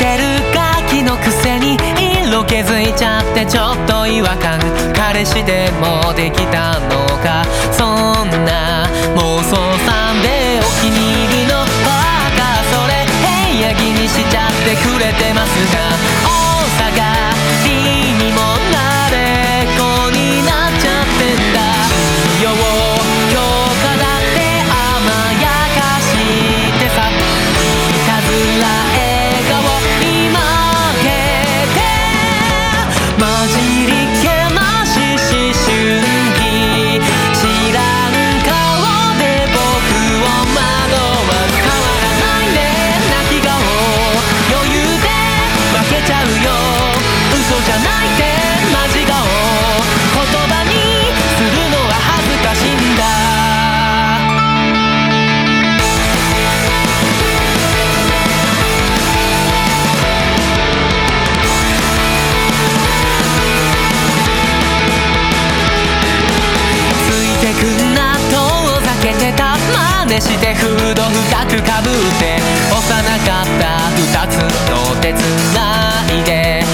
てるガキのくせに色気づいちゃってちょっと違和感彼氏でもできたのかそんな妄想さんでお気に入りのバカそれ部屋着にしちゃってくれてますが 맞아 真似してフード深くかぶって幼かった二つの手つないで